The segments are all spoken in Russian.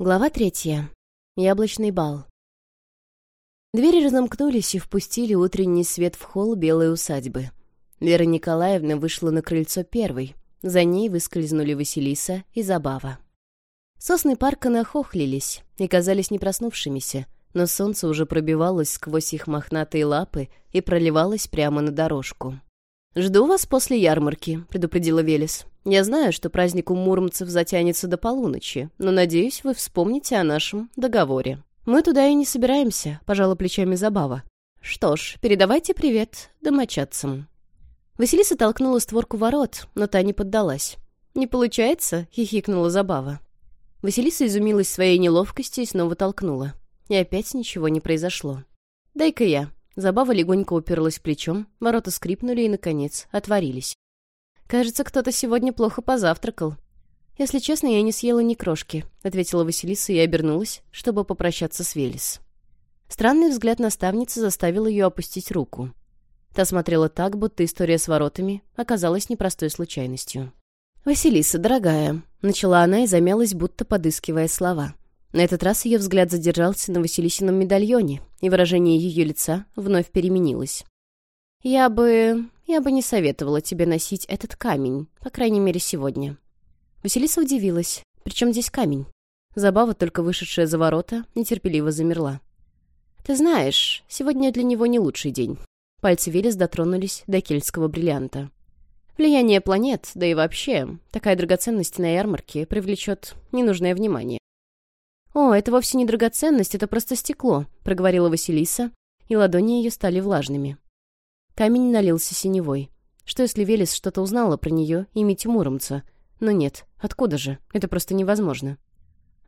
Глава третья. Яблочный бал. Двери разомкнулись и впустили утренний свет в холл белой усадьбы. Вера Николаевна вышла на крыльцо первой. За ней выскользнули Василиса и Забава. Сосны парка нахохлились и казались не проснувшимися, но солнце уже пробивалось сквозь их мохнатые лапы и проливалось прямо на дорожку. «Жду вас после ярмарки», — предупредила Велес. Я знаю, что праздник у муромцев затянется до полуночи, но надеюсь, вы вспомните о нашем договоре. Мы туда и не собираемся, пожала плечами Забава. Что ж, передавайте привет домочадцам. Василиса толкнула створку ворот, но та не поддалась. «Не получается?» — хихикнула Забава. Василиса изумилась своей неловкости и снова толкнула. И опять ничего не произошло. «Дай-ка я». Забава легонько уперлась плечом, ворота скрипнули и, наконец, отворились. «Кажется, кто-то сегодня плохо позавтракал». «Если честно, я не съела ни крошки», — ответила Василиса и обернулась, чтобы попрощаться с Велес. Странный взгляд наставницы заставил ее опустить руку. Та смотрела так, будто история с воротами оказалась непростой случайностью. «Василиса, дорогая», — начала она и замялась, будто подыскивая слова. На этот раз ее взгляд задержался на Василисином медальоне, и выражение ее лица вновь переменилось. «Я бы... Я бы не советовала тебе носить этот камень, по крайней мере, сегодня». Василиса удивилась. «Причем здесь камень?» Забава, только вышедшая за ворота, нетерпеливо замерла. «Ты знаешь, сегодня для него не лучший день». Пальцы Велес дотронулись до кельтского бриллианта. «Влияние планет, да и вообще, такая драгоценность на ярмарке привлечет ненужное внимание». «О, это вовсе не драгоценность, это просто стекло», — проговорила Василиса, и ладони ее стали влажными. Камень налился синевой. Что если Велес что-то узнала про нее, имя Тимуромца? Но нет, откуда же? Это просто невозможно.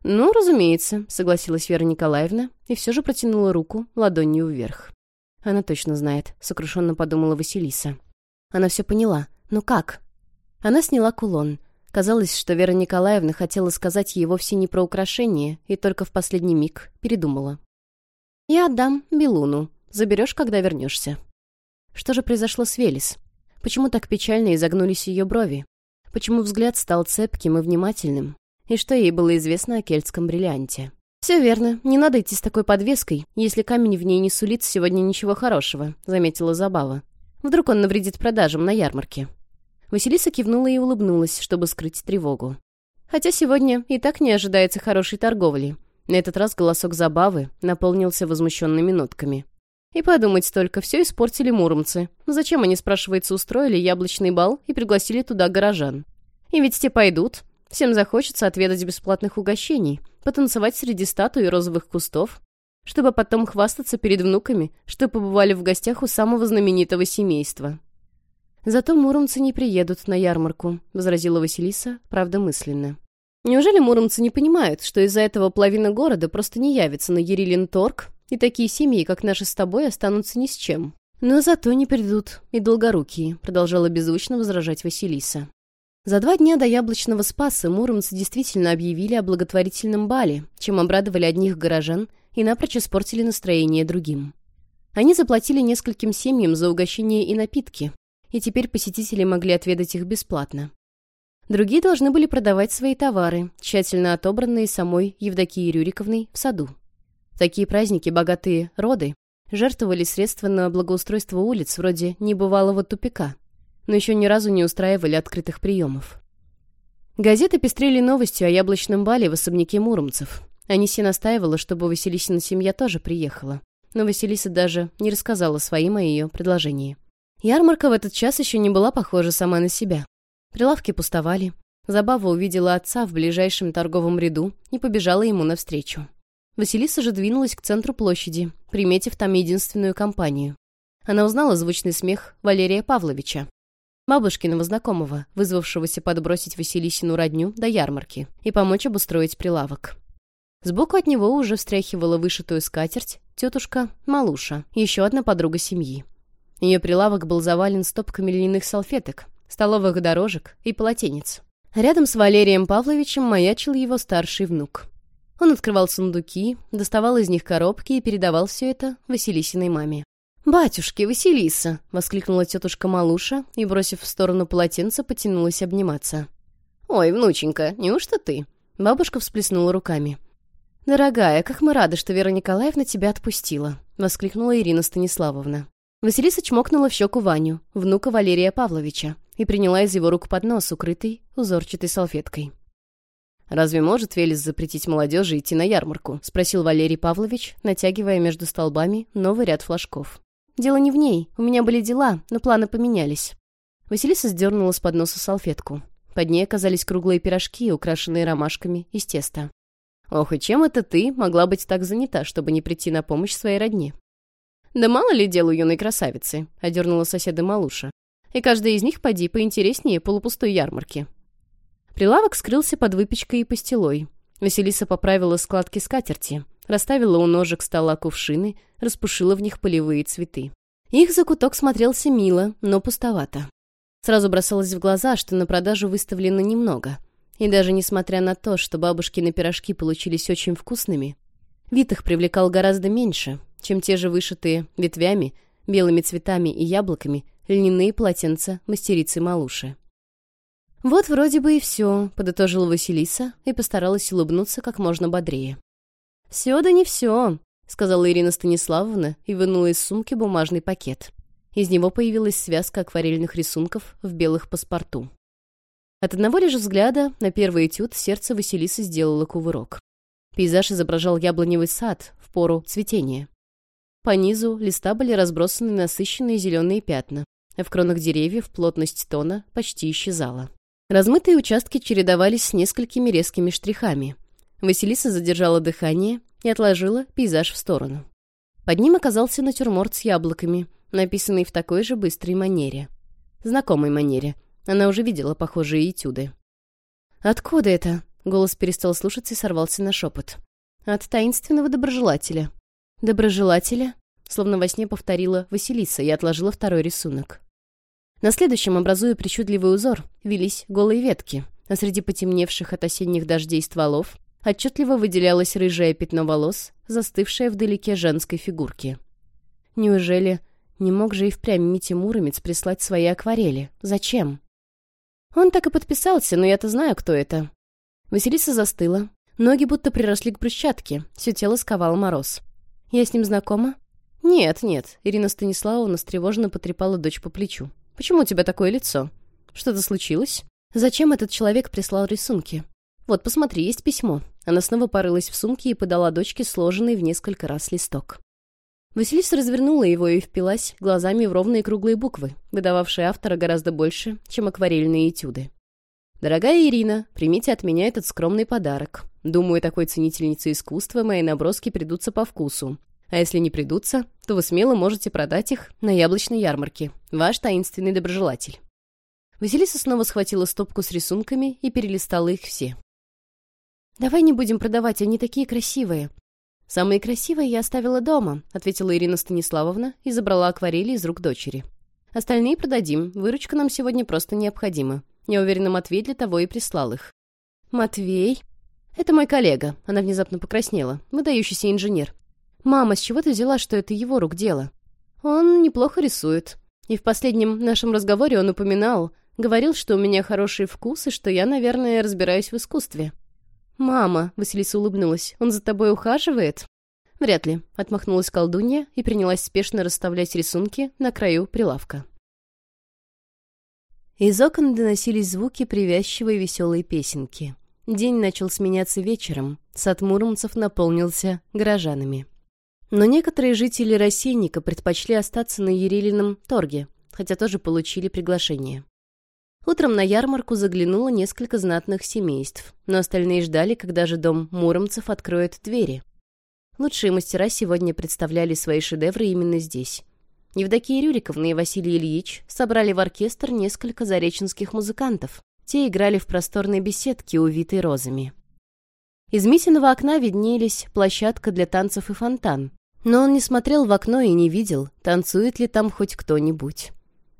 «Ну, разумеется», — согласилась Вера Николаевна и все же протянула руку ладонью вверх. «Она точно знает», — сокрушенно подумала Василиса. Она все поняла. «Но как?» Она сняла кулон. Казалось, что Вера Николаевна хотела сказать ей вовсе не про украшение и только в последний миг передумала. «Я отдам Белуну. Заберешь, когда вернешься». Что же произошло с Велес? Почему так печально изогнулись ее брови? Почему взгляд стал цепким и внимательным? И что ей было известно о кельтском бриллианте? «Все верно. Не надо идти с такой подвеской, если камень в ней не сулит сегодня ничего хорошего», — заметила Забава. «Вдруг он навредит продажам на ярмарке». Василиса кивнула и улыбнулась, чтобы скрыть тревогу. Хотя сегодня и так не ожидается хорошей торговли. На этот раз голосок Забавы наполнился возмущенными нотками. И подумать только, все испортили муромцы. Зачем они, спрашивается, устроили яблочный бал и пригласили туда горожан? И ведь те пойдут. Всем захочется отведать бесплатных угощений, потанцевать среди статуи розовых кустов, чтобы потом хвастаться перед внуками, что побывали в гостях у самого знаменитого семейства. «Зато муромцы не приедут на ярмарку», — возразила Василиса, правда мысленно. «Неужели муромцы не понимают, что из-за этого половина города просто не явится на Ерилин торг и такие семьи, как наши с тобой, останутся ни с чем. Но зато не придут и долгорукие», — продолжала беззвучно возражать Василиса. За два дня до Яблочного Спаса муромцы действительно объявили о благотворительном бале, чем обрадовали одних горожан и напрочь испортили настроение другим. Они заплатили нескольким семьям за угощение и напитки, и теперь посетители могли отведать их бесплатно. Другие должны были продавать свои товары, тщательно отобранные самой Евдокией Рюриковной в саду. Такие праздники, богатые роды, жертвовали средства на благоустройство улиц вроде небывалого тупика, но еще ни разу не устраивали открытых приемов. Газеты пестрели новостью о яблочном бале в особняке муромцев. Анисия настаивала, чтобы Василисина семья тоже приехала, но Василиса даже не рассказала своим о ее предложении. Ярмарка в этот час еще не была похожа сама на себя. Прилавки пустовали. Забава увидела отца в ближайшем торговом ряду и побежала ему навстречу. Василиса же двинулась к центру площади, приметив там единственную компанию. Она узнала звучный смех Валерия Павловича, бабушкиного знакомого, вызвавшегося подбросить Василисину родню до ярмарки и помочь обустроить прилавок. Сбоку от него уже встряхивала вышитую скатерть тетушка Малуша, еще одна подруга семьи. Ее прилавок был завален стопками льняных салфеток, столовых дорожек и полотенец. Рядом с Валерием Павловичем маячил его старший внук. Он открывал сундуки, доставал из них коробки и передавал все это Василисиной маме. «Батюшки, Василиса!» — воскликнула тетушка Малуша и, бросив в сторону полотенца, потянулась обниматься. «Ой, внученька, неужто ты?» Бабушка всплеснула руками. «Дорогая, как мы рады, что Вера Николаевна тебя отпустила!» — воскликнула Ирина Станиславовна. Василиса чмокнула в щеку Ваню, внука Валерия Павловича, и приняла из его рук поднос, укрытый узорчатой салфеткой. «Разве может Велес запретить молодежи идти на ярмарку?» — спросил Валерий Павлович, натягивая между столбами новый ряд флажков. «Дело не в ней. У меня были дела, но планы поменялись». Василиса сдернула с подноса салфетку. Под ней оказались круглые пирожки, украшенные ромашками из теста. «Ох, и чем это ты могла быть так занята, чтобы не прийти на помощь своей родне?» «Да мало ли дел у юной красавицы», — одернула соседа Малуша. «И каждая из них поди поинтереснее полупустой ярмарки. Прилавок скрылся под выпечкой и пастилой. Василиса поправила складки скатерти, расставила у ножек стола кувшины, распушила в них полевые цветы. Их закуток смотрелся мило, но пустовато. Сразу бросалось в глаза, что на продажу выставлено немного. И даже несмотря на то, что бабушкины пирожки получились очень вкусными, вид их привлекал гораздо меньше, чем те же вышитые ветвями, белыми цветами и яблоками льняные полотенца мастерицы Малуши. Вот вроде бы и все, подытожила Василиса и постаралась улыбнуться как можно бодрее. Все да не все, сказала Ирина Станиславовна и вынула из сумки бумажный пакет. Из него появилась связка акварельных рисунков в белых паспорту. От одного лишь взгляда на первый этюд сердце Василисы сделало кувырок. Пейзаж изображал яблоневый сад в пору цветения. По низу листа были разбросаны насыщенные зеленые пятна, а в кронах деревьев плотность тона почти исчезала. Размытые участки чередовались с несколькими резкими штрихами. Василиса задержала дыхание и отложила пейзаж в сторону. Под ним оказался натюрморт с яблоками, написанный в такой же быстрой манере. Знакомой манере. Она уже видела похожие этюды. «Откуда это?» — голос перестал слушаться и сорвался на шепот. «От таинственного доброжелателя». «Доброжелателя?» — словно во сне повторила Василиса и отложила второй рисунок. На следующем, образуя причудливый узор, вились голые ветки, а среди потемневших от осенних дождей стволов отчетливо выделялось рыжее пятно волос, застывшее вдалеке женской фигурки. Неужели не мог же и впрямь Митя Муромец прислать свои акварели? Зачем? Он так и подписался, но я-то знаю, кто это. Василиса застыла. Ноги будто приросли к брусчатке, все тело сковал мороз. «Я с ним знакома?» «Нет, нет», — Ирина Станиславовна стревожно потрепала дочь по плечу. Почему у тебя такое лицо? Что-то случилось? Зачем этот человек прислал рисунки? Вот, посмотри, есть письмо. Она снова порылась в сумке и подала дочке сложенный в несколько раз листок. Василиса развернула его и впилась глазами в ровные круглые буквы, выдававшие автора гораздо больше, чем акварельные этюды. «Дорогая Ирина, примите от меня этот скромный подарок. Думаю, такой ценительнице искусства мои наброски придутся по вкусу. А если не придутся, то вы смело можете продать их на яблочной ярмарке. Ваш таинственный доброжелатель». Василиса снова схватила стопку с рисунками и перелистала их все. «Давай не будем продавать, они такие красивые». «Самые красивые я оставила дома», — ответила Ирина Станиславовна и забрала акварели из рук дочери. «Остальные продадим, выручка нам сегодня просто необходима. Я уверена, Матвей для того и прислал их». «Матвей?» «Это мой коллега», — она внезапно покраснела, выдающийся инженер. «Мама, с чего ты взяла, что это его рук дело?» «Он неплохо рисует. И в последнем нашем разговоре он упоминал, говорил, что у меня хороший вкус и что я, наверное, разбираюсь в искусстве». «Мама», — Василиса улыбнулась, — «он за тобой ухаживает?» «Вряд ли», — отмахнулась колдунья и принялась спешно расставлять рисунки на краю прилавка. Из окон доносились звуки привязчивой веселой песенки. День начал сменяться вечером, сад муромцев наполнился горожанами. Но некоторые жители Рассейника предпочли остаться на Ерилином торге, хотя тоже получили приглашение. Утром на ярмарку заглянуло несколько знатных семейств, но остальные ждали, когда же дом муромцев откроет двери. Лучшие мастера сегодня представляли свои шедевры именно здесь. Евдокия Рюриковна и Василий Ильич собрали в оркестр несколько зареченских музыкантов. Те играли в просторной беседке, увитой розами. Из Митиного окна виднелись площадка для танцев и фонтан, но он не смотрел в окно и не видел, танцует ли там хоть кто-нибудь.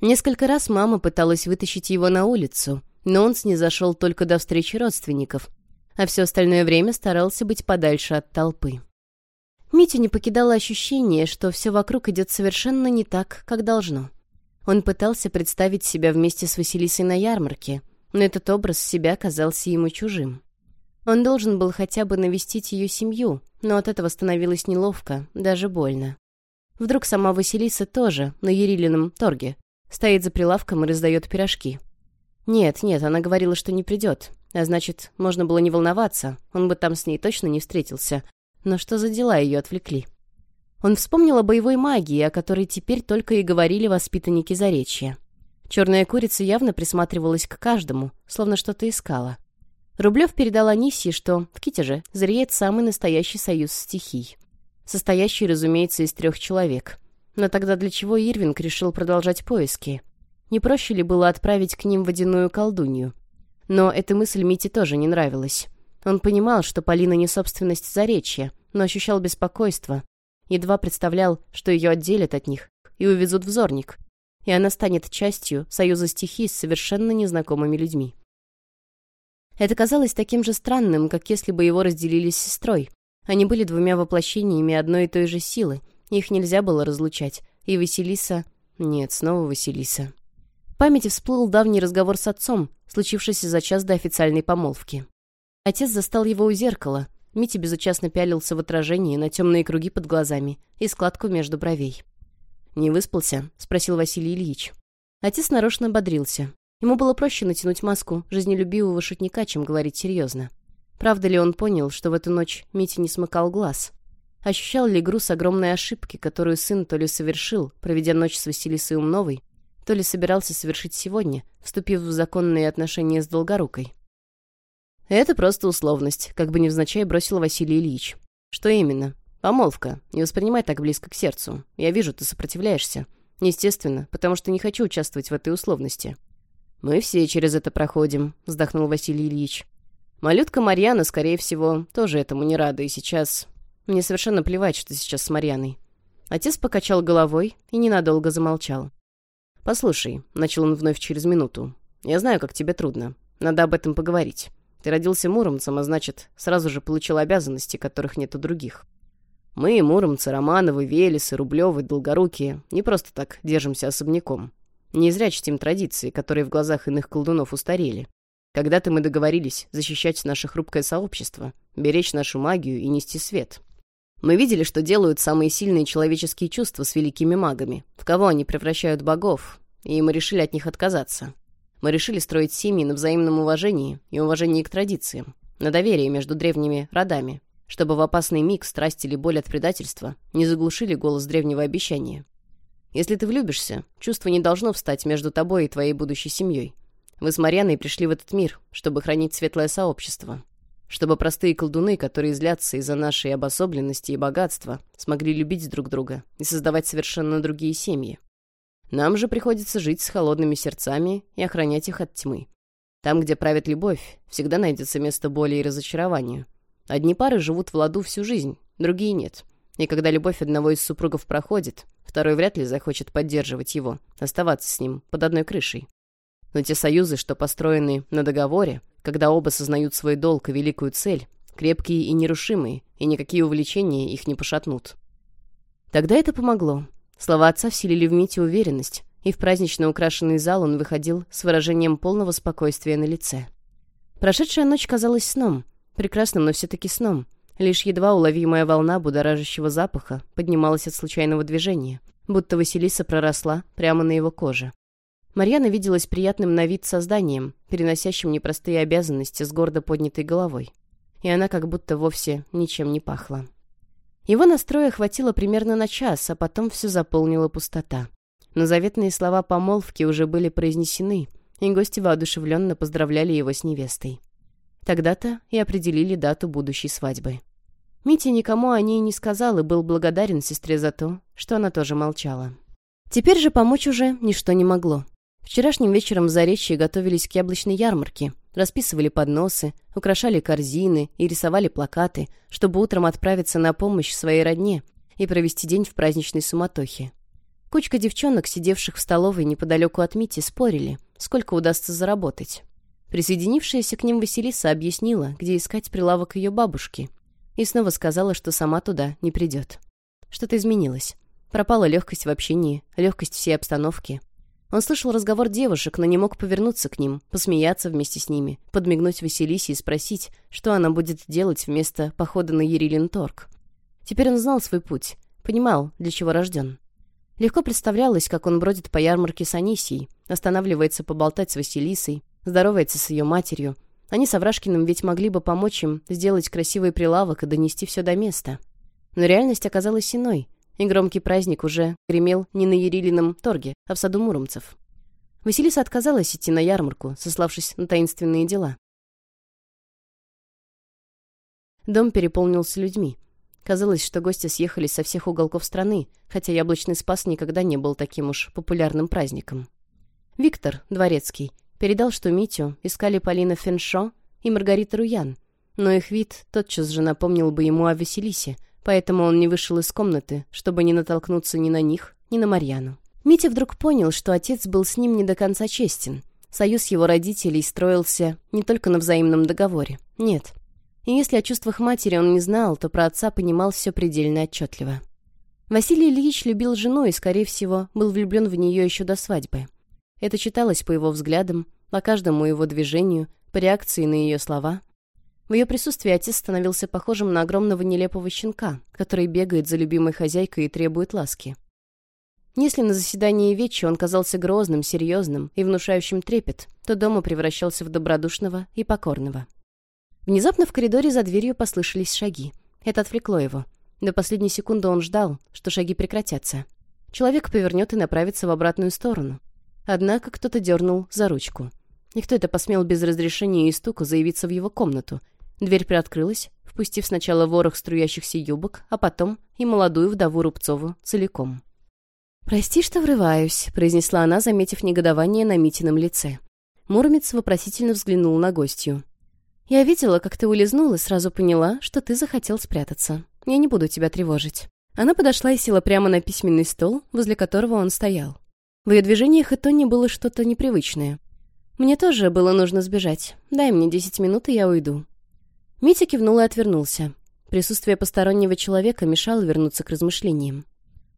Несколько раз мама пыталась вытащить его на улицу, но он снизошел только до встречи родственников, а все остальное время старался быть подальше от толпы. Митю не покидало ощущение, что все вокруг идет совершенно не так, как должно. Он пытался представить себя вместе с Василисой на ярмарке, но этот образ себя казался ему чужим. Он должен был хотя бы навестить ее семью, но от этого становилось неловко, даже больно. Вдруг сама Василиса тоже, на Ерилином торге, стоит за прилавком и раздает пирожки. Нет, нет, она говорила, что не придет. А значит, можно было не волноваться, он бы там с ней точно не встретился. Но что за дела ее отвлекли? Он вспомнил о боевой магии, о которой теперь только и говорили воспитанники Заречья. Черная курица явно присматривалась к каждому, словно что-то искала — Рублев передал Анисе, что в Китеже зреет самый настоящий союз стихий, состоящий, разумеется, из трех человек. Но тогда для чего Ирвинг решил продолжать поиски? Не проще ли было отправить к ним водяную колдунью? Но эта мысль Мите тоже не нравилась. Он понимал, что Полина не собственность Заречья, но ощущал беспокойство. Едва представлял, что ее отделят от них и увезут в Зорник. И она станет частью союза стихий с совершенно незнакомыми людьми. Это казалось таким же странным, как если бы его разделили с сестрой. Они были двумя воплощениями одной и той же силы. Их нельзя было разлучать. И Василиса... Нет, снова Василиса. В памяти всплыл давний разговор с отцом, случившийся за час до официальной помолвки. Отец застал его у зеркала. Митя безучастно пялился в отражении на темные круги под глазами и складку между бровей. «Не выспался?» — спросил Василий Ильич. Отец нарочно ободрился. Ему было проще натянуть маску жизнелюбивого шутника, чем говорить серьезно. Правда ли он понял, что в эту ночь Митя не смыкал глаз? Ощущал ли груз огромной ошибки, которую сын то ли совершил, проведя ночь с Василисой Умновой, то ли собирался совершить сегодня, вступив в законные отношения с Долгорукой? «Это просто условность», — как бы невзначай бросил Василий Ильич. «Что именно? Помолвка. Не воспринимай так близко к сердцу. Я вижу, ты сопротивляешься. Естественно, потому что не хочу участвовать в этой условности. «Мы все через это проходим», — вздохнул Василий Ильич. «Малютка Марьяна, скорее всего, тоже этому не рада, и сейчас... Мне совершенно плевать, что сейчас с Марьяной». Отец покачал головой и ненадолго замолчал. «Послушай», — начал он вновь через минуту, — «я знаю, как тебе трудно. Надо об этом поговорить. Ты родился муромцем, а значит, сразу же получил обязанности, которых нет у других. Мы, муромцы, Романовы, Велесы, Рублевы, Долгорукие, не просто так держимся особняком. Не зря чтим традиции, которые в глазах иных колдунов устарели. Когда-то мы договорились защищать наше хрупкое сообщество, беречь нашу магию и нести свет. Мы видели, что делают самые сильные человеческие чувства с великими магами, в кого они превращают богов, и мы решили от них отказаться. Мы решили строить семьи на взаимном уважении и уважении к традициям, на доверии между древними родами, чтобы в опасный миг страсти или боль от предательства не заглушили голос древнего обещания. Если ты влюбишься, чувство не должно встать между тобой и твоей будущей семьей. Вы с Марьяной пришли в этот мир, чтобы хранить светлое сообщество. Чтобы простые колдуны, которые злятся из-за нашей обособленности и богатства, смогли любить друг друга и создавать совершенно другие семьи. Нам же приходится жить с холодными сердцами и охранять их от тьмы. Там, где правит любовь, всегда найдется место боли и разочарованию. Одни пары живут в ладу всю жизнь, другие нет. И когда любовь одного из супругов проходит, Второй вряд ли захочет поддерживать его, оставаться с ним под одной крышей. Но те союзы, что построены на договоре, когда оба сознают свой долг и великую цель, крепкие и нерушимые, и никакие увлечения их не пошатнут. Тогда это помогло. Слова отца вселили в Мите уверенность, и в празднично украшенный зал он выходил с выражением полного спокойствия на лице. Прошедшая ночь казалась сном, прекрасным, но все-таки сном — Лишь едва уловимая волна будоражащего запаха поднималась от случайного движения, будто Василиса проросла прямо на его коже. Марьяна виделась приятным на вид созданием, переносящим непростые обязанности с гордо поднятой головой. И она как будто вовсе ничем не пахла. Его настроя хватило примерно на час, а потом все заполнила пустота. Но заветные слова помолвки уже были произнесены, и гости воодушевленно поздравляли его с невестой. Тогда-то и определили дату будущей свадьбы. Митя никому о ней не сказал и был благодарен сестре за то, что она тоже молчала. Теперь же помочь уже ничто не могло. Вчерашним вечером в Заречье готовились к яблочной ярмарке, расписывали подносы, украшали корзины и рисовали плакаты, чтобы утром отправиться на помощь своей родне и провести день в праздничной суматохе. Кучка девчонок, сидевших в столовой неподалеку от Мити, спорили, сколько удастся заработать. Присоединившаяся к ним Василиса объяснила, где искать прилавок ее бабушки, и снова сказала, что сама туда не придет. Что-то изменилось. Пропала легкость в общении, легкость всей обстановки. Он слышал разговор девушек, но не мог повернуться к ним, посмеяться вместе с ними, подмигнуть Василисе и спросить, что она будет делать вместо похода на Ерилин торг. Теперь он знал свой путь, понимал, для чего рожден. Легко представлялось, как он бродит по ярмарке с Анисией, останавливается поболтать с Василисой, здоровается с ее матерью. Они с Аврашкиным ведь могли бы помочь им сделать красивый прилавок и донести все до места. Но реальность оказалась иной, и громкий праздник уже гремел не на Ерилином торге, а в саду муромцев. Василиса отказалась идти на ярмарку, сославшись на таинственные дела. Дом переполнился людьми. Казалось, что гости съехались со всех уголков страны, хотя яблочный спас никогда не был таким уж популярным праздником. Виктор, дворецкий, передал, что Митю искали Полина Феншо и Маргарита Руян, но их вид тотчас же напомнил бы ему о Василисе, поэтому он не вышел из комнаты, чтобы не натолкнуться ни на них, ни на Марьяну. Митя вдруг понял, что отец был с ним не до конца честен. Союз его родителей строился не только на взаимном договоре. Нет. И если о чувствах матери он не знал, то про отца понимал все предельно отчетливо. Василий Ильич любил жену и, скорее всего, был влюблен в нее еще до свадьбы. Это читалось по его взглядам, по каждому его движению, по реакции на ее слова. В ее присутствии отец становился похожим на огромного нелепого щенка, который бегает за любимой хозяйкой и требует ласки. Если на заседании Вечи он казался грозным, серьезным и внушающим трепет, то дома превращался в добродушного и покорного. Внезапно в коридоре за дверью послышались шаги. Это отвлекло его. До последней секунды он ждал, что шаги прекратятся. Человек повернет и направится в обратную сторону. Однако кто-то дернул за ручку. Никто это посмел без разрешения и стука заявиться в его комнату. Дверь приоткрылась, впустив сначала ворох струящихся юбок, а потом и молодую вдову Рубцову целиком. «Прости, что врываюсь», — произнесла она, заметив негодование на Митином лице. Муромец вопросительно взглянул на гостью. «Я видела, как ты улизнул, и сразу поняла, что ты захотел спрятаться. Я не буду тебя тревожить». Она подошла и села прямо на письменный стол, возле которого он стоял. В ее движениях и тоне было что-то непривычное. «Мне тоже было нужно сбежать. Дай мне десять минут, и я уйду». Митя кивнул и отвернулся. Присутствие постороннего человека мешало вернуться к размышлениям.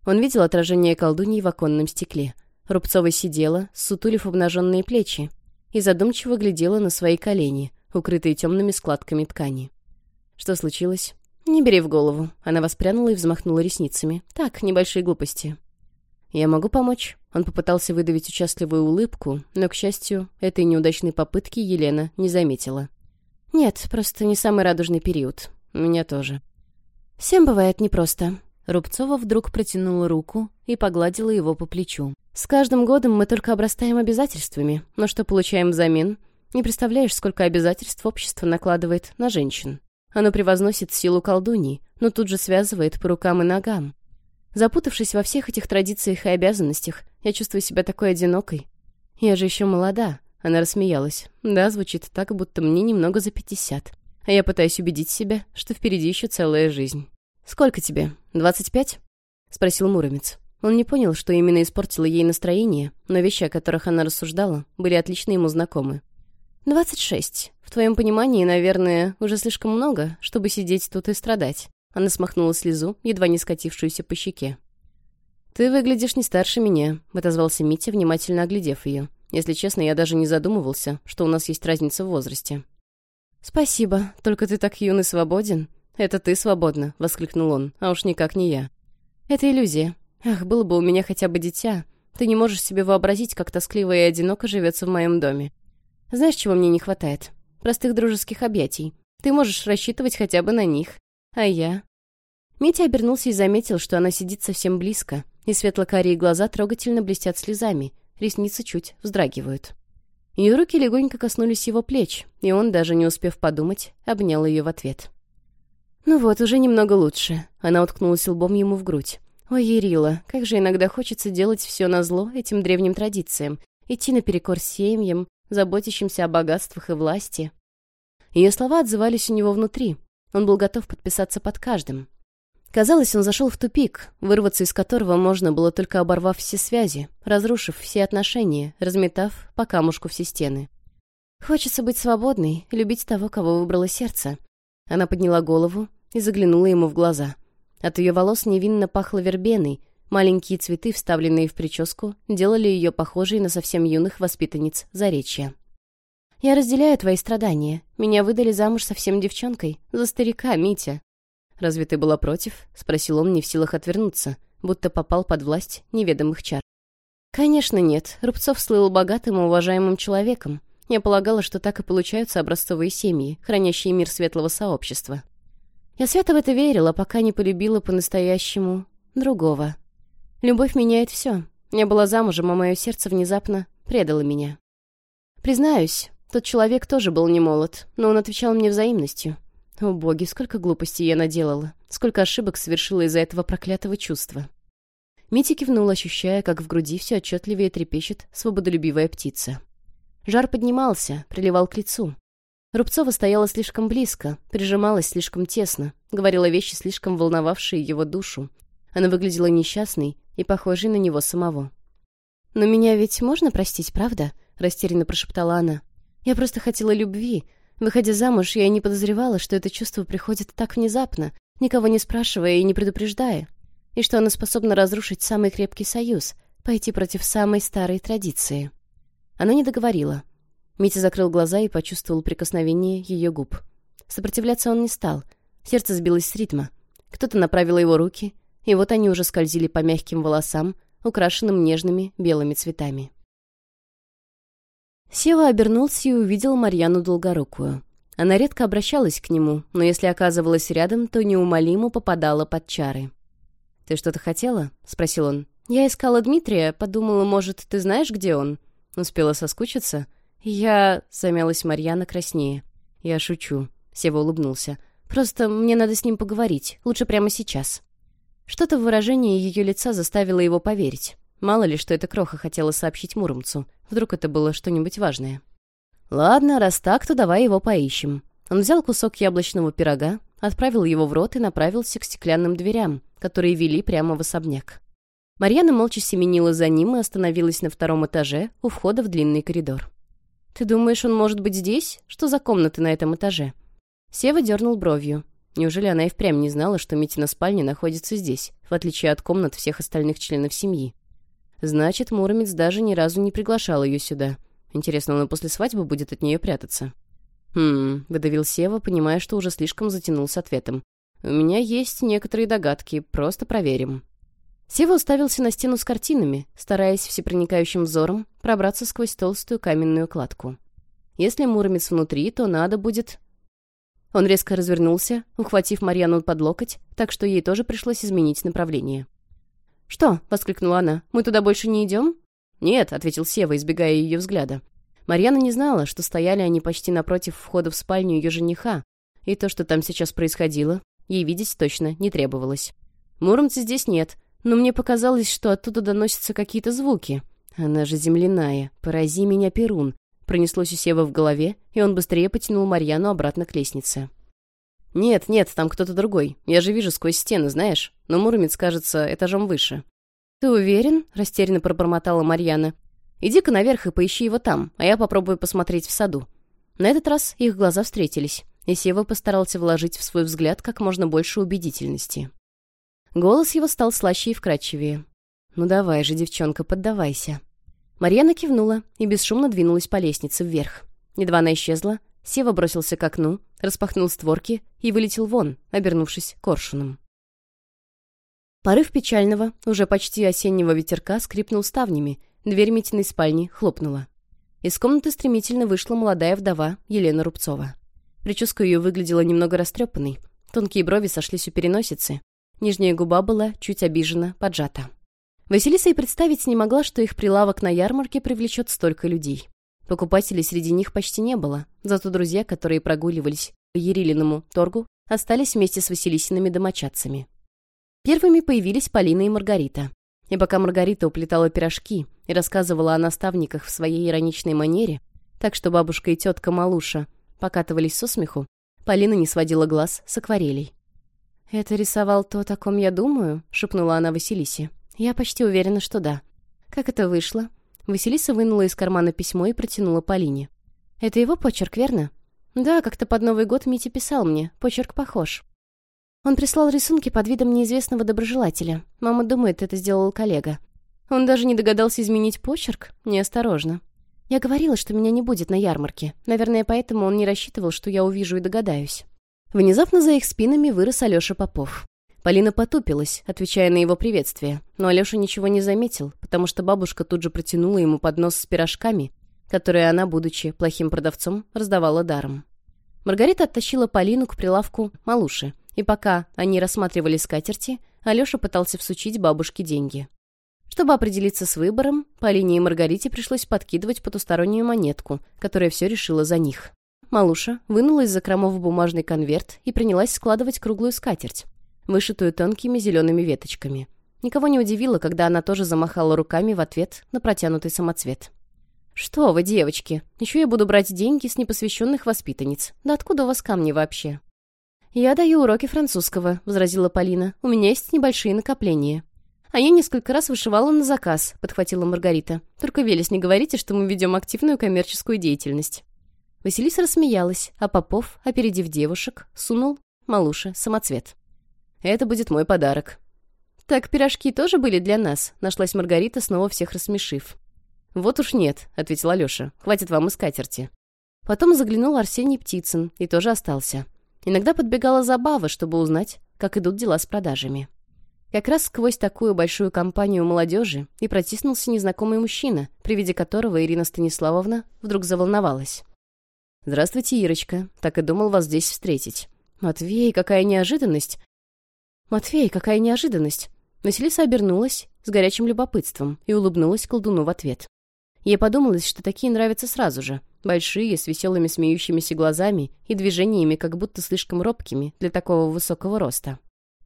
Он видел отражение колдуньи в оконном стекле. Рубцова сидела, сутулив обнаженные плечи, и задумчиво глядела на свои колени, укрытые темными складками ткани. «Что случилось?» «Не бери в голову». Она воспрянула и взмахнула ресницами. «Так, небольшие глупости». «Я могу помочь?» Он попытался выдавить участливую улыбку, но, к счастью, этой неудачной попытки Елена не заметила. «Нет, просто не самый радужный период. Меня тоже». «Всем бывает непросто». Рубцова вдруг протянула руку и погладила его по плечу. «С каждым годом мы только обрастаем обязательствами, но что получаем взамен? Не представляешь, сколько обязательств общество накладывает на женщин. Оно превозносит силу колдуньи, но тут же связывает по рукам и ногам. Запутавшись во всех этих традициях и обязанностях, я чувствую себя такой одинокой. Я же еще молода. Она рассмеялась. Да, звучит так, будто мне немного за пятьдесят. А я пытаюсь убедить себя, что впереди еще целая жизнь. «Сколько тебе? Двадцать пять?» — спросил Муромец. Он не понял, что именно испортило ей настроение, но вещи, о которых она рассуждала, были отлично ему знакомы. «Двадцать шесть. В твоем понимании, наверное, уже слишком много, чтобы сидеть тут и страдать. Она смахнула слезу, едва не скатившуюся по щеке. «Ты выглядишь не старше меня», — отозвался Митя, внимательно оглядев ее. «Если честно, я даже не задумывался, что у нас есть разница в возрасте». «Спасибо, только ты так юный и свободен». «Это ты свободна», — воскликнул он, — «а уж никак не я». «Это иллюзия. Ах, было бы у меня хотя бы дитя. Ты не можешь себе вообразить, как тоскливо и одиноко живется в моем доме. Знаешь, чего мне не хватает? Простых дружеских объятий. Ты можешь рассчитывать хотя бы на них. А я? Митя обернулся и заметил, что она сидит совсем близко, и светлокарие глаза трогательно блестят слезами, ресницы чуть вздрагивают. Ее руки легонько коснулись его плеч, и он, даже не успев подумать, обнял ее в ответ. «Ну вот, уже немного лучше», — она уткнулась лбом ему в грудь. «Ой, Ерила, как же иногда хочется делать все назло этим древним традициям, идти наперекор семьям, заботящимся о богатствах и власти». Ее слова отзывались у него внутри, он был готов подписаться под каждым. Казалось, он зашел в тупик, вырваться из которого можно было только оборвав все связи, разрушив все отношения, разметав по камушку все стены. «Хочется быть свободной, любить того, кого выбрало сердце». Она подняла голову и заглянула ему в глаза. От ее волос невинно пахло вербеной, маленькие цветы, вставленные в прическу, делали ее похожей на совсем юных воспитанниц Заречья. Я разделяю твои страдания. Меня выдали замуж совсем девчонкой, за старика Митя». «Разве ты была против?» — спросил он, не в силах отвернуться, будто попал под власть неведомых чар. «Конечно нет. Рубцов слыл богатым и уважаемым человеком. Я полагала, что так и получаются образцовые семьи, хранящие мир светлого сообщества. Я свято в это верила, пока не полюбила по-настоящему другого. Любовь меняет все. Я была замужем, а мое сердце внезапно предало меня. Признаюсь, тот человек тоже был не молод, но он отвечал мне взаимностью. О боги, сколько глупостей я наделала, сколько ошибок совершила из-за этого проклятого чувства. Митя кивнул, ощущая, как в груди все отчетливее трепещет свободолюбивая птица. Жар поднимался, приливал к лицу. Рубцова стояла слишком близко, прижималась слишком тесно, говорила вещи, слишком волновавшие его душу. Она выглядела несчастной и похожей на него самого. «Но меня ведь можно простить, правда?» — растерянно прошептала она. Я просто хотела любви. Выходя замуж, я не подозревала, что это чувство приходит так внезапно, никого не спрашивая и не предупреждая, и что оно способно разрушить самый крепкий союз, пойти против самой старой традиции. Она не договорила. Митя закрыл глаза и почувствовал прикосновение ее губ. Сопротивляться он не стал. Сердце сбилось с ритма. Кто-то направил его руки, и вот они уже скользили по мягким волосам, украшенным нежными белыми цветами. Сева обернулся и увидел Марьяну Долгорукую. Она редко обращалась к нему, но если оказывалась рядом, то неумолимо попадала под чары. «Ты что-то хотела?» — спросил он. «Я искала Дмитрия, подумала, может, ты знаешь, где он?» Успела соскучиться. «Я...» — замялась Марьяна краснее. «Я шучу». Сева улыбнулся. «Просто мне надо с ним поговорить. Лучше прямо сейчас». Что-то в выражении ее лица заставило его поверить. Мало ли, что эта кроха хотела сообщить Муромцу. Вдруг это было что-нибудь важное. «Ладно, раз так, то давай его поищем». Он взял кусок яблочного пирога, отправил его в рот и направился к стеклянным дверям, которые вели прямо в особняк. Марьяна молча семенила за ним и остановилась на втором этаже у входа в длинный коридор. «Ты думаешь, он может быть здесь? Что за комнаты на этом этаже?» Сева дернул бровью. Неужели она и впрямь не знала, что Митина спальня находится здесь, в отличие от комнат всех остальных членов семьи? Значит, Муромец даже ни разу не приглашал ее сюда. Интересно, он и после свадьбы будет от нее прятаться. «Хм...» — выдавил Сева, понимая, что уже слишком затянул с ответом. «У меня есть некоторые догадки, просто проверим». Сева уставился на стену с картинами, стараясь всепроникающим взором пробраться сквозь толстую каменную кладку. Если Муромец внутри, то надо будет... Он резко развернулся, ухватив Марьяну под локоть, так что ей тоже пришлось изменить направление. «Что?» — воскликнула она. «Мы туда больше не идем?» «Нет», — ответил Сева, избегая ее взгляда. Марьяна не знала, что стояли они почти напротив входа в спальню ее жениха, и то, что там сейчас происходило, ей видеть точно не требовалось. «Муромца здесь нет, но мне показалось, что оттуда доносятся какие-то звуки. Она же земляная, порази меня, Перун!» Пронеслось у Сева в голове, и он быстрее потянул Марьяну обратно к лестнице. «Нет, нет, там кто-то другой. Я же вижу сквозь стены, знаешь? Но Муромец, кажется, этажом выше». «Ты уверен?» — растерянно пробормотала Марьяна. «Иди-ка наверх и поищи его там, а я попробую посмотреть в саду». На этот раз их глаза встретились, и Сева постарался вложить в свой взгляд как можно больше убедительности. Голос его стал слаще и вкрадчивее. «Ну давай же, девчонка, поддавайся». Марьяна кивнула и бесшумно двинулась по лестнице вверх. Едва она исчезла, Сева бросился к окну, распахнул створки и вылетел вон, обернувшись коршуном. Порыв печального, уже почти осеннего ветерка скрипнул ставнями, дверь Митиной спальни хлопнула. Из комнаты стремительно вышла молодая вдова Елена Рубцова. Прическа ее выглядела немного растрепанной, тонкие брови сошлись у переносицы, нижняя губа была чуть обижена, поджата. Василиса и представить не могла, что их прилавок на ярмарке привлечет столько людей. Покупателей среди них почти не было, зато друзья, которые прогуливались по Ерилиному торгу, остались вместе с Василисиными домочадцами. Первыми появились Полина и Маргарита. И пока Маргарита уплетала пирожки и рассказывала о наставниках в своей ироничной манере, так что бабушка и тетка Малуша покатывались со смеху, Полина не сводила глаз с акварелей. «Это рисовал то, о ком я думаю?» — шепнула она Василисе. «Я почти уверена, что да. Как это вышло?» Василиса вынула из кармана письмо и протянула Полине. «Это его почерк, верно?» «Да, как-то под Новый год Митя писал мне. Почерк похож». Он прислал рисунки под видом неизвестного доброжелателя. Мама думает, это сделал коллега. Он даже не догадался изменить почерк? Неосторожно. Я говорила, что меня не будет на ярмарке. Наверное, поэтому он не рассчитывал, что я увижу и догадаюсь. Внезапно за их спинами вырос Алёша Попов. Полина потупилась, отвечая на его приветствие, но Алеша ничего не заметил, потому что бабушка тут же протянула ему поднос с пирожками, которые она, будучи плохим продавцом, раздавала даром. Маргарита оттащила Полину к прилавку «Малуши», и пока они рассматривали скатерти, Алеша пытался всучить бабушке деньги. Чтобы определиться с выбором, Полине и Маргарите пришлось подкидывать потустороннюю монетку, которая все решила за них. Малуша вынула из закромов бумажный конверт и принялась складывать круглую скатерть, вышитую тонкими зелеными веточками. Никого не удивило, когда она тоже замахала руками в ответ на протянутый самоцвет. «Что вы, девочки! Еще я буду брать деньги с непосвященных воспитанниц. Да откуда у вас камни вообще?» «Я даю уроки французского», — возразила Полина. «У меня есть небольшие накопления». «А я несколько раз вышивала на заказ», — подхватила Маргарита. «Только, Велес, не говорите, что мы ведем активную коммерческую деятельность». Василиса рассмеялась, а Попов, опередив девушек, сунул малуше самоцвет. Это будет мой подарок». «Так пирожки тоже были для нас?» — нашлась Маргарита, снова всех рассмешив. «Вот уж нет», — ответил Алёша. «Хватит вам и скатерти». Потом заглянул Арсений Птицын и тоже остался. Иногда подбегала забава, чтобы узнать, как идут дела с продажами. Как раз сквозь такую большую компанию молодежи и протиснулся незнакомый мужчина, при виде которого Ирина Станиславовна вдруг заволновалась. «Здравствуйте, Ирочка. Так и думал вас здесь встретить». «Матвей, какая неожиданность! «Матвей, какая неожиданность!» Василиса обернулась с горячим любопытством и улыбнулась колдуну в ответ. Ей подумалось, что такие нравятся сразу же. Большие, с веселыми смеющимися глазами и движениями, как будто слишком робкими для такого высокого роста.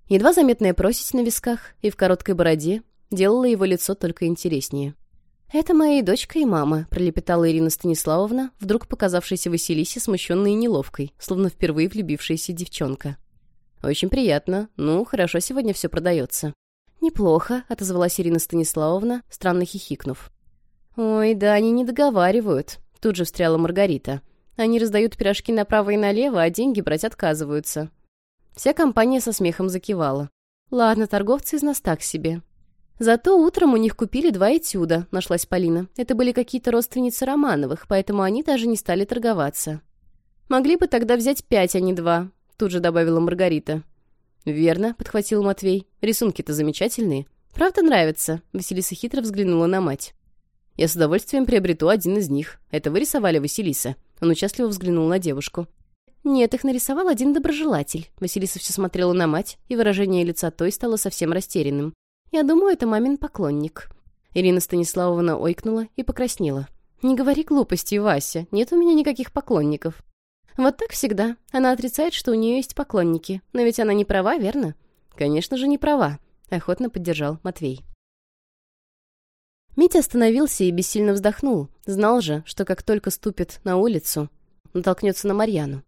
Едва заметная просить на висках и в короткой бороде делала его лицо только интереснее. «Это моя и дочка, и мама», — пролепетала Ирина Станиславовна, вдруг показавшаяся Василисе смущенной и неловкой, словно впервые влюбившаяся девчонка. «Очень приятно. Ну, хорошо, сегодня все продается». «Неплохо», — отозвалась Ирина Станиславовна, странно хихикнув. «Ой, да, они не договаривают», — тут же встряла Маргарита. «Они раздают пирожки направо и налево, а деньги брать отказываются». Вся компания со смехом закивала. «Ладно, торговцы из нас так себе». «Зато утром у них купили два этюда», — нашлась Полина. «Это были какие-то родственницы Романовых, поэтому они даже не стали торговаться». «Могли бы тогда взять пять, а не два», Тут же добавила Маргарита. «Верно», — подхватил Матвей. «Рисунки-то замечательные. Правда нравится. Василиса хитро взглянула на мать. «Я с удовольствием приобрету один из них. Это вы рисовали, Василиса?» Он участливо взглянул на девушку. «Нет, их нарисовал один доброжелатель». Василиса все смотрела на мать, и выражение лица той стало совсем растерянным. «Я думаю, это мамин поклонник». Ирина Станиславовна ойкнула и покраснела. «Не говори глупостей, Вася. Нет у меня никаких поклонников. Вот так всегда. Она отрицает, что у нее есть поклонники. Но ведь она не права, верно? Конечно же, не права. Охотно поддержал Матвей. Митя остановился и бессильно вздохнул. Знал же, что как только ступит на улицу, натолкнется на Марьяну.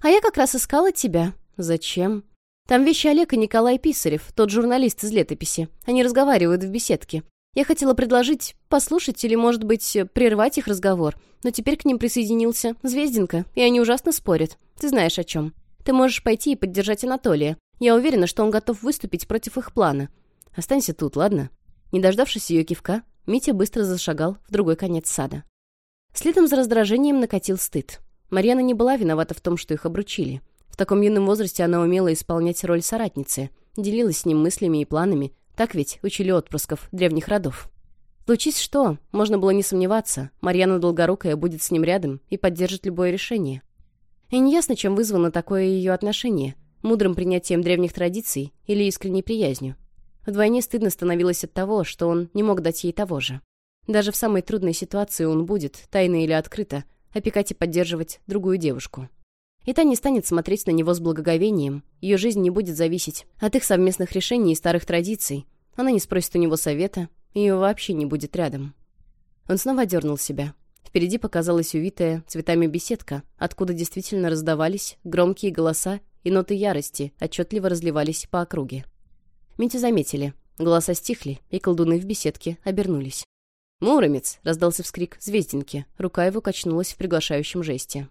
«А я как раз искала тебя». «Зачем?» «Там вещи Олег и Николай Писарев, тот журналист из летописи. Они разговаривают в беседке. Я хотела предложить послушать или, может быть, прервать их разговор, но теперь к ним присоединился Звездинка, и они ужасно спорят. Ты знаешь о чем. Ты можешь пойти и поддержать Анатолия. Я уверена, что он готов выступить против их плана. Останься тут, ладно?» Не дождавшись ее кивка, Митя быстро зашагал в другой конец сада. Следом за раздражением накатил стыд. Марьяна не была виновата в том, что их обручили. В таком юном возрасте она умела исполнять роль соратницы, делилась с ним мыслями и планами, так ведь учили отпрысков древних родов. Случись ну, что, можно было не сомневаться, Марьяна Долгорукая будет с ним рядом и поддержит любое решение. И неясно, чем вызвано такое ее отношение – мудрым принятием древних традиций или искренней приязнью. Вдвойне стыдно становилось от того, что он не мог дать ей того же. Даже в самой трудной ситуации он будет, тайно или открыто, опекать и поддерживать другую девушку. И та не станет смотреть на него с благоговением. Ее жизнь не будет зависеть от их совместных решений и старых традиций. Она не спросит у него совета. Ее вообще не будет рядом. Он снова дернул себя. Впереди показалась увитая цветами беседка, откуда действительно раздавались громкие голоса и ноты ярости отчетливо разливались по округе. Митю заметили. Голоса стихли, и колдуны в беседке обернулись. «Муромец!» — раздался вскрик звездинки. Рука его качнулась в приглашающем жесте.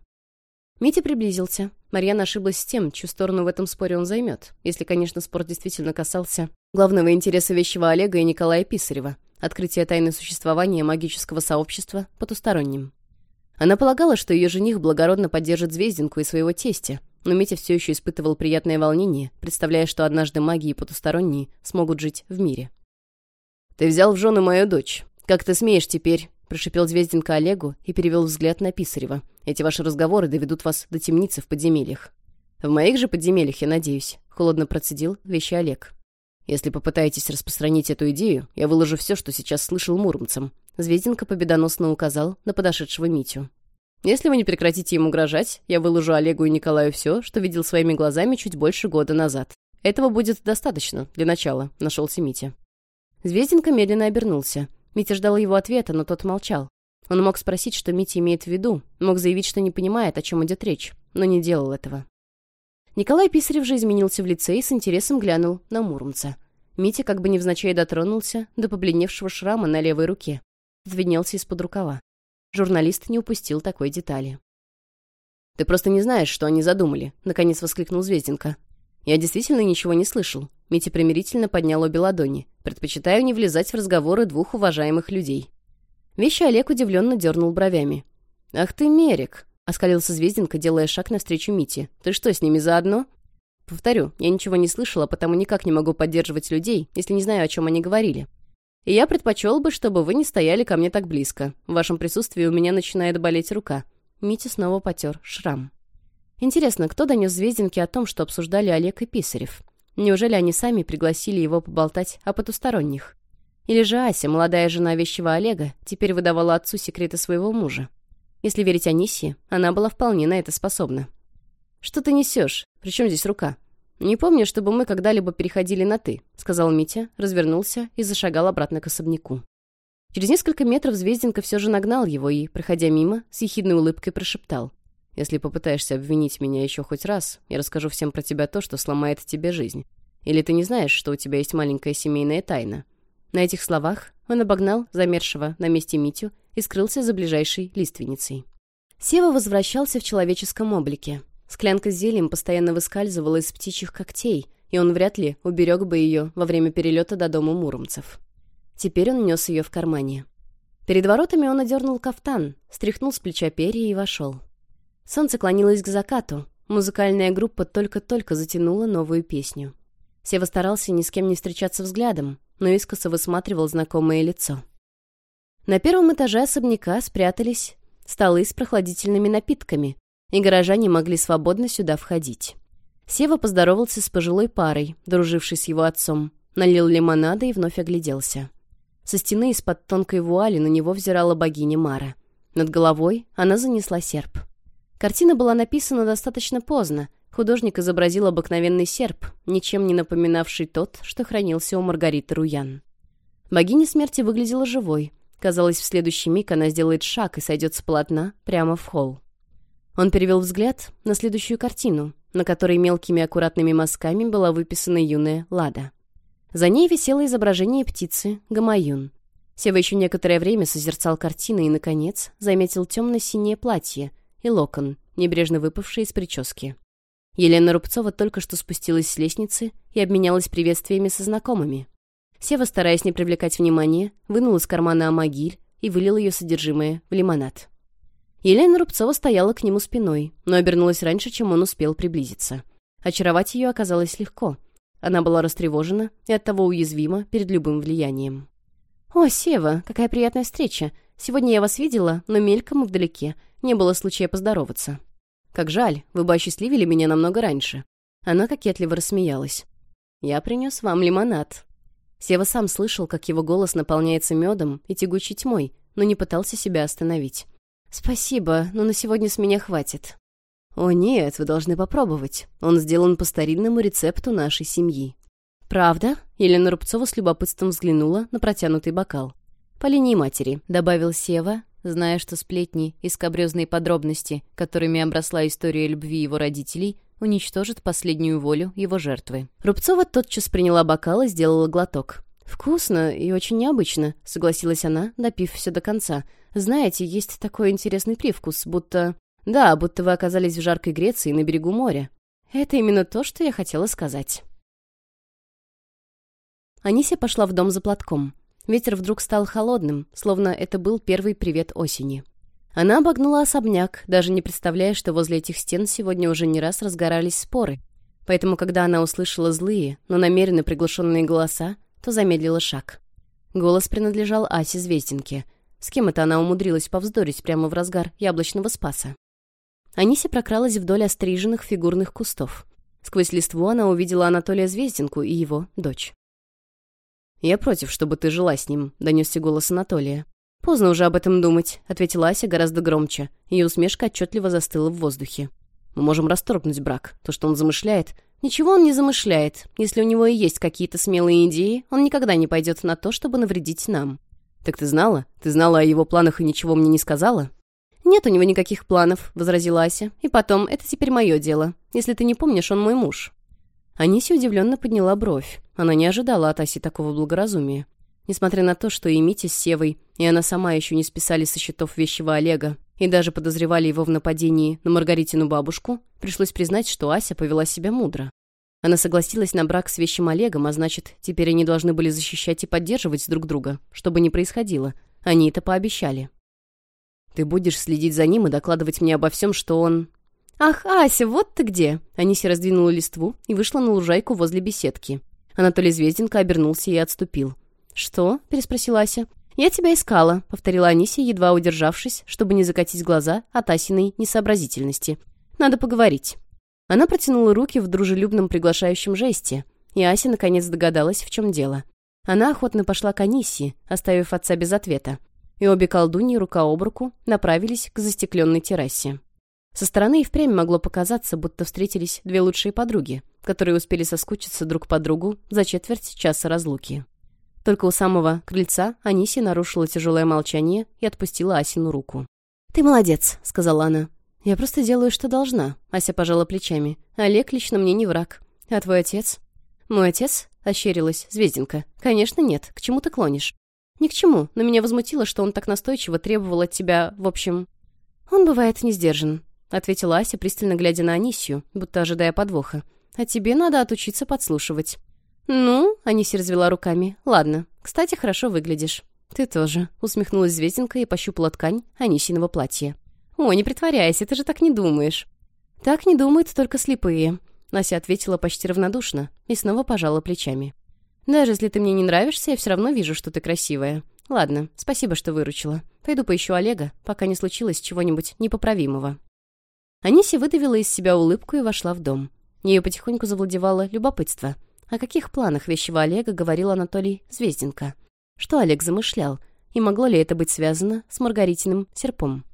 Митя приблизился. Марьяна ошиблась с тем, чью сторону в этом споре он займет, если, конечно, спор действительно касался главного интереса вещего Олега и Николая Писарева — открытия тайны существования магического сообщества потусторонним. Она полагала, что ее жених благородно поддержит Звездинку и своего тестя, но Митя все еще испытывал приятное волнение, представляя, что однажды маги и потусторонние смогут жить в мире. «Ты взял в жены мою дочь», «Как ты смеешь теперь?» — прошипел Звездин Олегу и перевел взгляд на Писарева. «Эти ваши разговоры доведут вас до темницы в подземельях». «В моих же подземельях, я надеюсь», — холодно процедил вещи Олег. «Если попытаетесь распространить эту идею, я выложу все, что сейчас слышал муромцам». Звездинка победоносно указал на подошедшего Митю. «Если вы не прекратите им угрожать, я выложу Олегу и Николаю все, что видел своими глазами чуть больше года назад. Этого будет достаточно для начала», — нашелся Митя. Звездинка медленно обернулся. Митя ждал его ответа, но тот молчал. Он мог спросить, что Митя имеет в виду, мог заявить, что не понимает, о чем идет речь, но не делал этого. Николай Писарев же изменился в лице и с интересом глянул на Муромца. Митя как бы невзначай дотронулся до побледневшего шрама на левой руке. Виднелся из-под рукава. Журналист не упустил такой детали. «Ты просто не знаешь, что они задумали», — наконец воскликнул Звезденко. Я действительно ничего не слышал. Митя примирительно поднял обе ладони. Предпочитаю не влезать в разговоры двух уважаемых людей. Вещи Олег удивленно дернул бровями. «Ах ты, Мерик!» — оскалился Звезденко, делая шаг навстречу Мите. «Ты что, с ними заодно?» «Повторю, я ничего не слышала, потому никак не могу поддерживать людей, если не знаю, о чем они говорили. И я предпочел бы, чтобы вы не стояли ко мне так близко. В вашем присутствии у меня начинает болеть рука». Митя снова потер шрам. Интересно, кто донес Звездинке о том, что обсуждали Олег и Писарев? Неужели они сами пригласили его поболтать о потусторонних? Или же Ася, молодая жена вещего Олега, теперь выдавала отцу секреты своего мужа? Если верить Анисе, она была вполне на это способна. «Что ты несешь? Причем здесь рука?» «Не помню, чтобы мы когда-либо переходили на «ты», — сказал Митя, развернулся и зашагал обратно к особняку. Через несколько метров Звезденко все же нагнал его и, проходя мимо, с ехидной улыбкой прошептал. Если попытаешься обвинить меня еще хоть раз, я расскажу всем про тебя то, что сломает тебе жизнь. Или ты не знаешь, что у тебя есть маленькая семейная тайна?» На этих словах он обогнал замершего на месте Митю и скрылся за ближайшей лиственницей. Сева возвращался в человеческом облике. Склянка с зельем постоянно выскальзывала из птичьих когтей, и он вряд ли уберег бы ее во время перелета до дома муромцев. Теперь он нес ее в кармане. Перед воротами он одернул кафтан, стряхнул с плеча перья и вошел. Солнце клонилось к закату. Музыкальная группа только-только затянула новую песню. Сева старался ни с кем не встречаться взглядом, но искоса высматривал знакомое лицо. На первом этаже особняка спрятались столы с прохладительными напитками, и горожане могли свободно сюда входить. Сева поздоровался с пожилой парой, дружившей с его отцом, налил лимонада и вновь огляделся. Со стены из-под тонкой вуали на него взирала богиня Мара. Над головой она занесла серп. Картина была написана достаточно поздно. Художник изобразил обыкновенный серп, ничем не напоминавший тот, что хранился у Маргариты Руян. Богиня смерти выглядела живой. Казалось, в следующий миг она сделает шаг и сойдет с полотна прямо в холл. Он перевел взгляд на следующую картину, на которой мелкими аккуратными мазками была выписана юная Лада. За ней висело изображение птицы Гамаюн. Сева еще некоторое время созерцал картины и, наконец, заметил темно-синее платье — и локон, небрежно выпавший из прически. Елена Рубцова только что спустилась с лестницы и обменялась приветствиями со знакомыми. Сева, стараясь не привлекать внимания, вынул из кармана амагиль и вылил ее содержимое в лимонад. Елена Рубцова стояла к нему спиной, но обернулась раньше, чем он успел приблизиться. Очаровать ее оказалось легко. Она была растревожена и оттого уязвима перед любым влиянием. «О, Сева, какая приятная встреча! Сегодня я вас видела, но мельком и вдалеке. Не было случая поздороваться. Как жаль, вы бы осчастливили меня намного раньше. Она кокетливо рассмеялась. Я принес вам лимонад. Сева сам слышал, как его голос наполняется медом и тягучей тьмой, но не пытался себя остановить. «Спасибо, но на сегодня с меня хватит». «О нет, вы должны попробовать. Он сделан по старинному рецепту нашей семьи». «Правда?» — Елена Рубцова с любопытством взглянула на протянутый бокал по линии матери», — добавил Сева, зная, что сплетни и скобрёзные подробности, которыми обросла история любви его родителей, уничтожат последнюю волю его жертвы. Рубцова тотчас приняла бокал и сделала глоток. «Вкусно и очень необычно», — согласилась она, допив все до конца. «Знаете, есть такой интересный привкус, будто...» «Да, будто вы оказались в жаркой Греции на берегу моря». «Это именно то, что я хотела сказать». Анися пошла в дом за платком. Ветер вдруг стал холодным, словно это был первый привет осени. Она обогнула особняк, даже не представляя, что возле этих стен сегодня уже не раз разгорались споры. Поэтому, когда она услышала злые, но намеренно приглушенные голоса, то замедлила шаг. Голос принадлежал Асе Звездинке. С кем это она умудрилась повздорить прямо в разгар яблочного спаса? Анисе прокралась вдоль остриженных фигурных кустов. Сквозь листву она увидела Анатолия Звездинку и его дочь. «Я против, чтобы ты жила с ним», — донесся голос Анатолия. «Поздно уже об этом думать», — ответила Ася гораздо громче. Ее усмешка отчетливо застыла в воздухе. «Мы можем расторгнуть брак. То, что он замышляет...» «Ничего он не замышляет. Если у него и есть какие-то смелые идеи, он никогда не пойдет на то, чтобы навредить нам». «Так ты знала? Ты знала о его планах и ничего мне не сказала?» «Нет у него никаких планов», — возразила Ася. «И потом, это теперь мое дело. Если ты не помнишь, он мой муж». Анисия удивленно подняла бровь. Она не ожидала от Аси такого благоразумия. Несмотря на то, что и Митя с Севой, и она сама еще не списали со счетов вещего Олега, и даже подозревали его в нападении на Маргаритину бабушку, пришлось признать, что Ася повела себя мудро. Она согласилась на брак с вещим Олегом, а значит, теперь они должны были защищать и поддерживать друг друга, что бы ни происходило. Они это пообещали. «Ты будешь следить за ним и докладывать мне обо всем, что он...» «Ах, Ася, вот ты где!» Аниси раздвинула листву и вышла на лужайку возле беседки. Анатолий Звезденко обернулся и отступил. «Что?» — переспросила Ася. «Я тебя искала», — повторила Аниси, едва удержавшись, чтобы не закатить глаза от Асиной несообразительности. «Надо поговорить». Она протянула руки в дружелюбном приглашающем жесте, и Ася наконец догадалась, в чем дело. Она охотно пошла к Анисии, оставив отца без ответа, и обе колдуньи рука об руку направились к застекленной террасе. Со стороны и впрямь могло показаться, будто встретились две лучшие подруги, которые успели соскучиться друг по другу за четверть часа разлуки. Только у самого крыльца Аниси нарушила тяжелое молчание и отпустила Асину руку. «Ты молодец», — сказала она. «Я просто делаю, что должна», — Ася пожала плечами. «Олег лично мне не враг. А твой отец?» «Мой отец?» — ощерилась Звездинка. «Конечно нет. К чему ты клонишь?» «Ни к чему, но меня возмутило, что он так настойчиво требовал от тебя, в общем...» «Он бывает не сдержан», — ответила Ася, пристально глядя на Анисию, будто ожидая подвоха. «А тебе надо отучиться подслушивать». «Ну?» — Анисия развела руками. «Ладно. Кстати, хорошо выглядишь». «Ты тоже», — усмехнулась Звездинка и пощупала ткань Анисиного платья. «О, не притворяйся, ты же так не думаешь». «Так не думают только слепые», — Ася ответила почти равнодушно и снова пожала плечами. «Даже если ты мне не нравишься, я все равно вижу, что ты красивая. Ладно, спасибо, что выручила. Пойду поищу Олега, пока не случилось чего-нибудь непоправимого». Анися выдавила из себя улыбку и вошла в дом. Ее потихоньку завладевало любопытство. О каких планах вещего Олега говорил Анатолий Звезденко? Что Олег замышлял? И могло ли это быть связано с Маргаритиным серпом?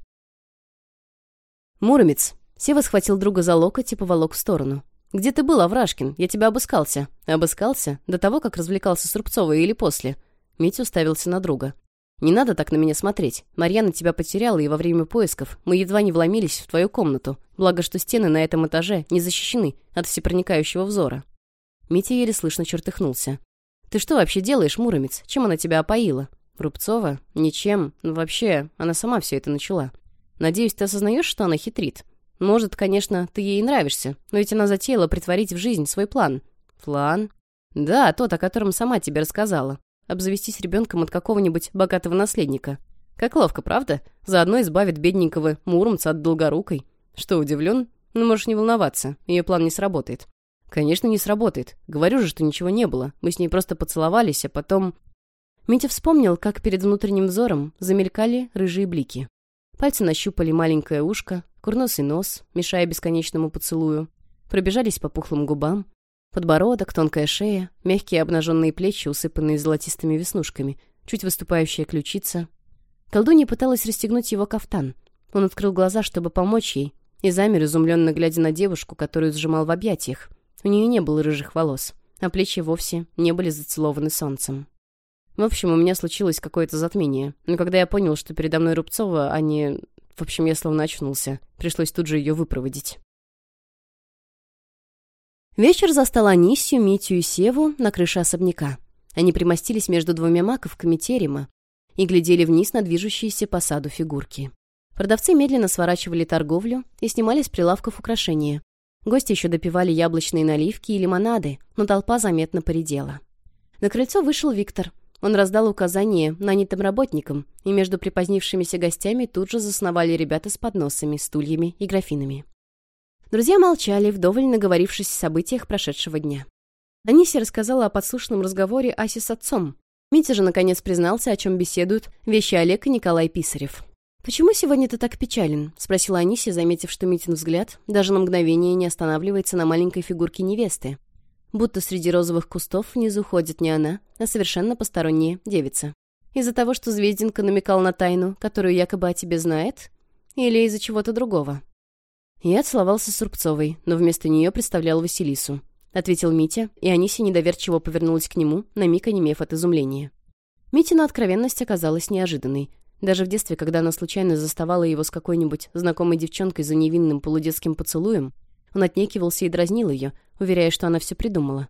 «Муромец!» Сева схватил друга за локоть и поволок в сторону. «Где ты был, Аврашкин? Я тебя обыскался». «Обыскался? До того, как развлекался с Рубцовой или после?» Митя уставился на друга. Не надо так на меня смотреть. Марьяна тебя потеряла, и во время поисков мы едва не вломились в твою комнату. Благо, что стены на этом этаже не защищены от всепроникающего взора». Митя еле слышно чертыхнулся. «Ты что вообще делаешь, Муромец? Чем она тебя опоила?» «Рубцова? Ничем. Ну, вообще, она сама все это начала. Надеюсь, ты осознаешь, что она хитрит? Может, конечно, ты ей нравишься, но ведь она затеяла притворить в жизнь свой план». «План?» «Да, тот, о котором сама тебе рассказала обзавестись ребенком от какого-нибудь богатого наследника. Как ловко, правда? Заодно избавит бедненького Муромца от долгорукой. Что, удивлен? Ну, можешь не волноваться, ее план не сработает. Конечно, не сработает. Говорю же, что ничего не было. Мы с ней просто поцеловались, а потом... Митя вспомнил, как перед внутренним взором замелькали рыжие блики. Пальцы нащупали маленькое ушко, курносый нос, мешая бесконечному поцелую. Пробежались по пухлым губам, Подбородок, тонкая шея, мягкие обнаженные плечи, усыпанные золотистыми веснушками, чуть выступающая ключица. Колдунья пыталась расстегнуть его кафтан. Он открыл глаза, чтобы помочь ей, и замер, изумленно глядя на девушку, которую сжимал в объятиях. У нее не было рыжих волос, а плечи вовсе не были зацелованы солнцем. В общем, у меня случилось какое-то затмение. Но когда я понял, что передо мной Рубцова, а не... В общем, я словно очнулся. Пришлось тут же ее выпроводить. Вечер застал Анисью, Митю и Севу на крыше особняка. Они примостились между двумя маковками терема и глядели вниз на движущиеся по саду фигурки. Продавцы медленно сворачивали торговлю и снимали с прилавков украшения. Гости еще допивали яблочные наливки и лимонады, но толпа заметно поредела. На крыльцо вышел Виктор. Он раздал указания нанятым работникам, и между припозднившимися гостями тут же засновали ребята с подносами, стульями и графинами. Друзья молчали, вдоволь наговорившись о событиях прошедшего дня. Аниси рассказала о подслушанном разговоре Аси с отцом. Митя же, наконец, признался, о чем беседуют вещи Олег и Николай Писарев. «Почему сегодня ты так печален?» — спросила Аниси, заметив, что Митин взгляд даже на мгновение не останавливается на маленькой фигурке невесты. Будто среди розовых кустов внизу ходит не она, а совершенно посторонняя девица. Из-за того, что Звездинка намекал на тайну, которую якобы о тебе знает? Или из-за чего-то другого? Я целовался с Рубцовой, но вместо нее представлял Василису. Ответил Митя, и Анися недоверчиво повернулась к нему, на миг онемев от изумления. Митина откровенность оказалась неожиданной. Даже в детстве, когда она случайно заставала его с какой-нибудь знакомой девчонкой за невинным полудетским поцелуем, он отнекивался и дразнил ее, уверяя, что она все придумала.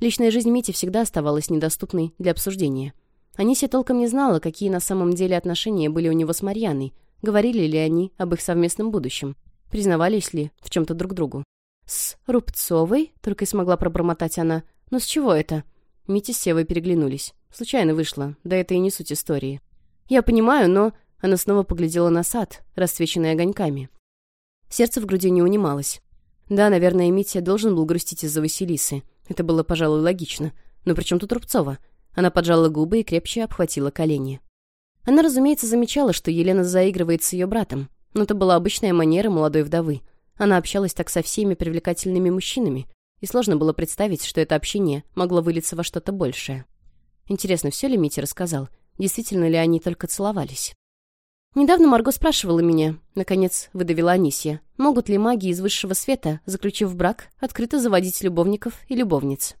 Личная жизнь Мити всегда оставалась недоступной для обсуждения. Анися толком не знала, какие на самом деле отношения были у него с Марьяной, говорили ли они об их совместном будущем. Признавались ли в чем-то друг другу. «С Рубцовой?» — только и смогла пробормотать она. «Но с чего это?» Митя с Севой переглянулись. Случайно вышло, да это и не суть истории. «Я понимаю, но...» Она снова поглядела на сад, расцвеченный огоньками. Сердце в груди не унималось. Да, наверное, Митя должен был грустить из-за Василисы. Это было, пожалуй, логично. Но при чем тут Рубцова? Она поджала губы и крепче обхватила колени. Она, разумеется, замечала, что Елена заигрывает с ее братом. Но это была обычная манера молодой вдовы. Она общалась так со всеми привлекательными мужчинами, и сложно было представить, что это общение могло вылиться во что-то большее. Интересно, все ли Митя рассказал? Действительно ли они только целовались? Недавно Марго спрашивала меня, наконец, выдавила Анисия, могут ли маги из высшего света, заключив брак, открыто заводить любовников и любовниц.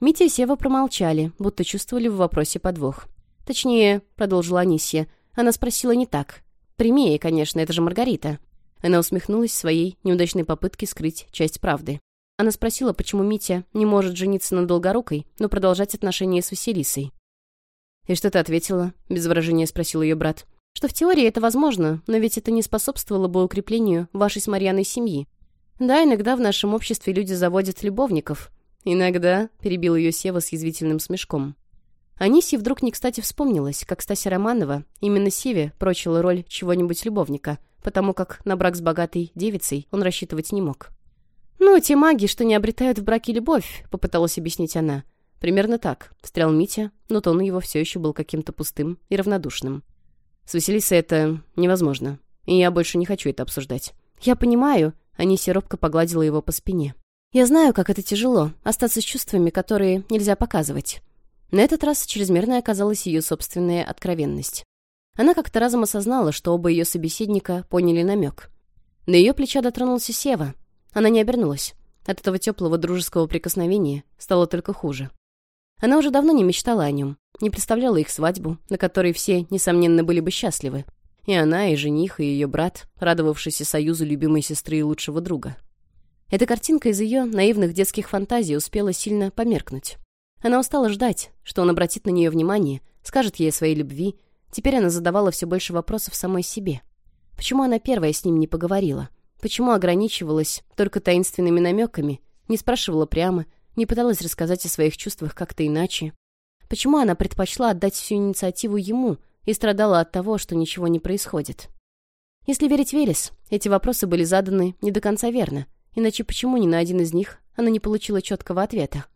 Митя и Сева промолчали, будто чувствовали в вопросе подвох. Точнее, продолжила Анисия, она спросила не так, Прими конечно, это же Маргарита». Она усмехнулась своей неудачной попытке скрыть часть правды. Она спросила, почему Митя не может жениться на Долгорукой, но продолжать отношения с Василисой. «И что ты ответила?» — без выражения спросил ее брат. «Что в теории это возможно, но ведь это не способствовало бы укреплению вашей с Марьяной семьи. Да, иногда в нашем обществе люди заводят любовников». «Иногда», — перебил ее Сева с язвительным смешком. Анисе вдруг не кстати вспомнилось, как Стася Романова именно Севе прочила роль чего-нибудь любовника, потому как на брак с богатой девицей он рассчитывать не мог. «Ну, те маги, что не обретают в браке любовь», — попыталась объяснить она. «Примерно так», — встрял Митя, но тон его все еще был каким-то пустым и равнодушным. «С Василисой это невозможно, и я больше не хочу это обсуждать». «Я понимаю», — Аниси робко погладила его по спине. «Я знаю, как это тяжело — остаться с чувствами, которые нельзя показывать». На этот раз чрезмерной оказалась ее собственная откровенность. Она как-то разом осознала, что оба ее собеседника поняли намек. На ее плеча дотронулся Сева. Она не обернулась. От этого теплого дружеского прикосновения стало только хуже. Она уже давно не мечтала о нем, не представляла их свадьбу, на которой все, несомненно, были бы счастливы. И она, и жених, и ее брат, радовавшийся союзу любимой сестры и лучшего друга. Эта картинка из ее наивных детских фантазий успела сильно померкнуть. Она устала ждать, что он обратит на нее внимание, скажет ей о своей любви. Теперь она задавала все больше вопросов самой себе. Почему она первая с ним не поговорила? Почему ограничивалась только таинственными намеками, не спрашивала прямо, не пыталась рассказать о своих чувствах как-то иначе? Почему она предпочла отдать всю инициативу ему и страдала от того, что ничего не происходит? Если верить Велес, эти вопросы были заданы не до конца верно, иначе почему ни на один из них она не получила четкого ответа?